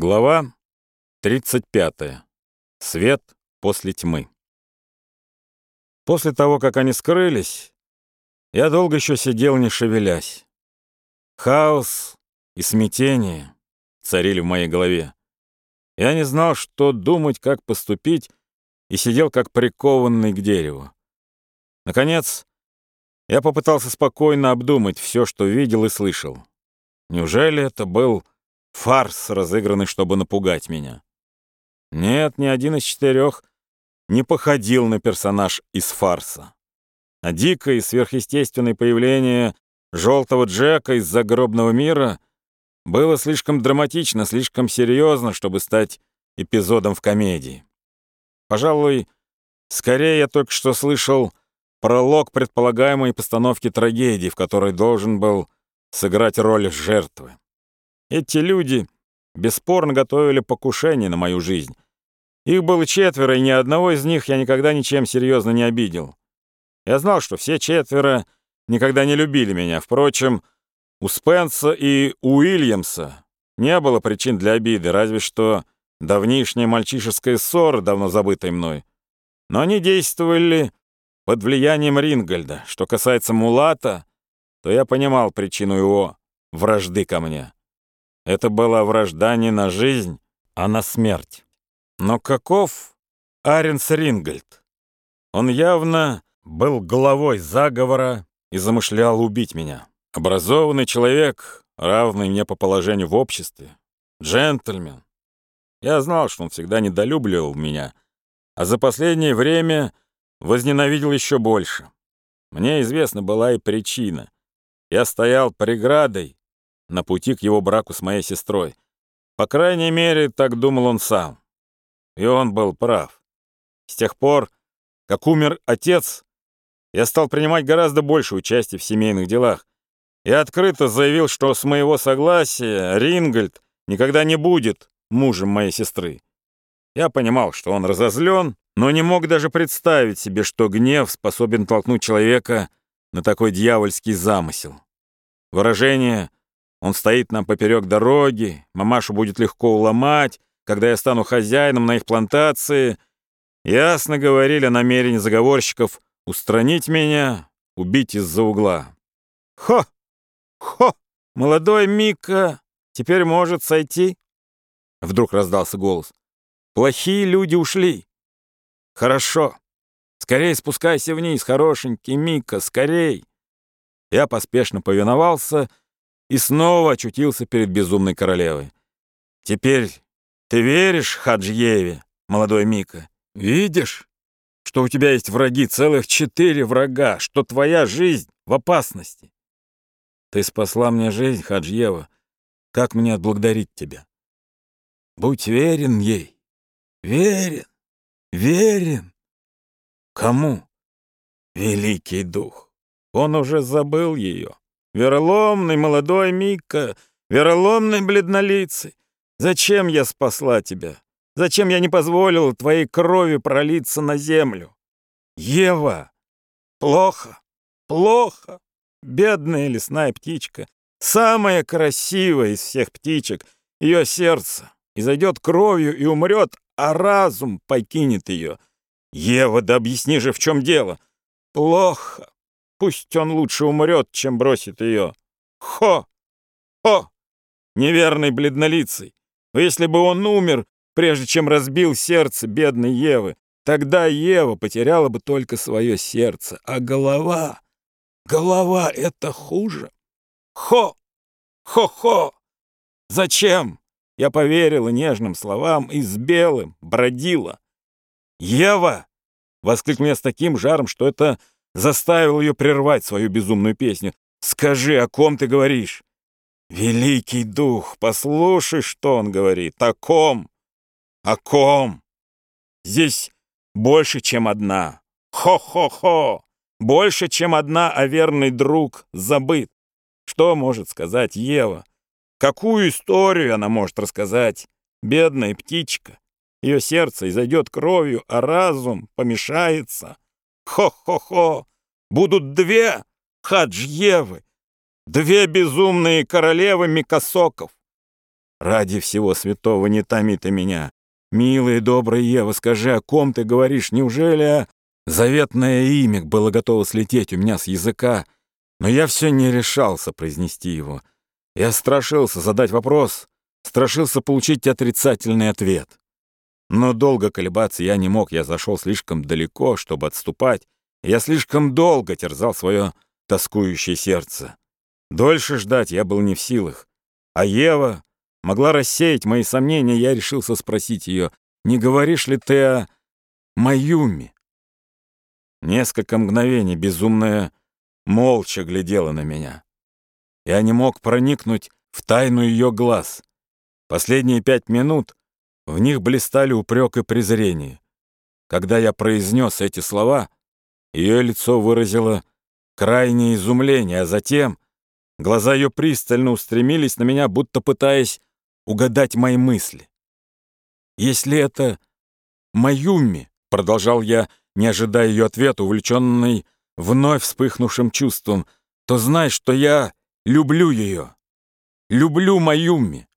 Глава 35. Свет после тьмы. После того, как они скрылись, я долго еще сидел, не шевелясь. Хаос и смятение царили в моей голове. Я не знал, что думать, как поступить, и сидел как прикованный к дереву. Наконец, я попытался спокойно обдумать все, что видел и слышал. Неужели это был Фарс, разыгранный, чтобы напугать меня. Нет, ни один из четырех не походил на персонаж из фарса. А дикое и сверхъестественное появление желтого Джека из загробного мира было слишком драматично, слишком серьезно, чтобы стать эпизодом в комедии. Пожалуй, скорее я только что слышал пролог предполагаемой постановки трагедии, в которой должен был сыграть роль жертвы. Эти люди бесспорно готовили покушение на мою жизнь. Их было четверо, и ни одного из них я никогда ничем серьезно не обидел. Я знал, что все четверо никогда не любили меня. Впрочем, у Спенса и Уильямса не было причин для обиды, разве что давнишняя мальчишеская ссора, давно забытая мной. Но они действовали под влиянием Рингольда. Что касается Мулата, то я понимал причину его вражды ко мне. Это была вражда не на жизнь, а на смерть. Но каков Аренс Рингольд? Он явно был главой заговора и замышлял убить меня. Образованный человек, равный мне по положению в обществе. Джентльмен. Я знал, что он всегда недолюбливал меня, а за последнее время возненавидел еще больше. Мне известна была и причина. Я стоял преградой на пути к его браку с моей сестрой. По крайней мере, так думал он сам. И он был прав. С тех пор, как умер отец, я стал принимать гораздо больше участия в семейных делах и открыто заявил, что с моего согласия Рингольд никогда не будет мужем моей сестры. Я понимал, что он разозлен, но не мог даже представить себе, что гнев способен толкнуть человека на такой дьявольский замысел. Выражение он стоит нам поперек дороги, мамашу будет легко уломать, когда я стану хозяином на их плантации. Ясно говорили о намерении заговорщиков устранить меня, убить из-за угла. Хо! Хо! Молодой Мика теперь может сойти? Вдруг раздался голос. Плохие люди ушли. Хорошо. Скорей спускайся вниз, хорошенький Мика, скорей. Я поспешно повиновался и снова очутился перед безумной королевой. «Теперь ты веришь Хаджиеве, молодой Мика? Видишь, что у тебя есть враги, целых четыре врага, что твоя жизнь в опасности? Ты спасла мне жизнь, Хаджиева. Как мне отблагодарить тебя? Будь верен ей. Верен, верен. Кому? Великий дух. Он уже забыл ее. Вероломный молодой Мика, вероломный бледнолицый, зачем я спасла тебя? Зачем я не позволила твоей крови пролиться на землю? Ева! Плохо, плохо. Бедная лесная птичка, самая красивая из всех птичек, ее сердце изойдет кровью и умрет, а разум покинет ее. Ева, да объясни же, в чем дело. Плохо, Пусть он лучше умрет, чем бросит ее. Хо! Хо! Неверный бледнолицый. Но если бы он умер, прежде чем разбил сердце бедной Евы, тогда Ева потеряла бы только свое сердце. А голова... Голова — это хуже. Хо! Хо-хо! Зачем? Я поверила нежным словам и с белым бродила. «Ева!» — воскликнул я с таким жаром, что это заставил ее прервать свою безумную песню. «Скажи, о ком ты говоришь?» «Великий дух, послушай, что он говорит. О ком? О ком? Здесь больше, чем одна. Хо-хо-хо! Больше, чем одна, а верный друг забыт. Что может сказать Ева? Какую историю она может рассказать? Бедная птичка. Ее сердце изойдет кровью, а разум помешается. Хо-хо-хо! Будут две Хаджьевы, две безумные королевы Микосоков. Ради всего святого не томи ты меня. Милая, добрая Ева, скажи, о ком ты говоришь? Неужели. Заветное имя было готово слететь у меня с языка, но я все не решался произнести его. Я страшился задать вопрос, страшился получить отрицательный ответ. Но долго колебаться я не мог, я зашел слишком далеко, чтобы отступать, я слишком долго терзал свое тоскующее сердце. Дольше ждать я был не в силах. А Ева могла рассеять мои сомнения, я решился спросить ее, не говоришь ли ты о Маюме? Несколько мгновений безумная молча глядела на меня. Я не мог проникнуть в тайну ее глаз. Последние пять минут в них блистали упрек и презрение. Когда я произнес эти слова, ее лицо выразило крайнее изумление, а затем глаза ее пристально устремились на меня, будто пытаясь угадать мои мысли. «Если это Маюми», — продолжал я, не ожидая ее ответа, увлеченный вновь вспыхнувшим чувством, то знай, что я люблю ее. Люблю Маюми.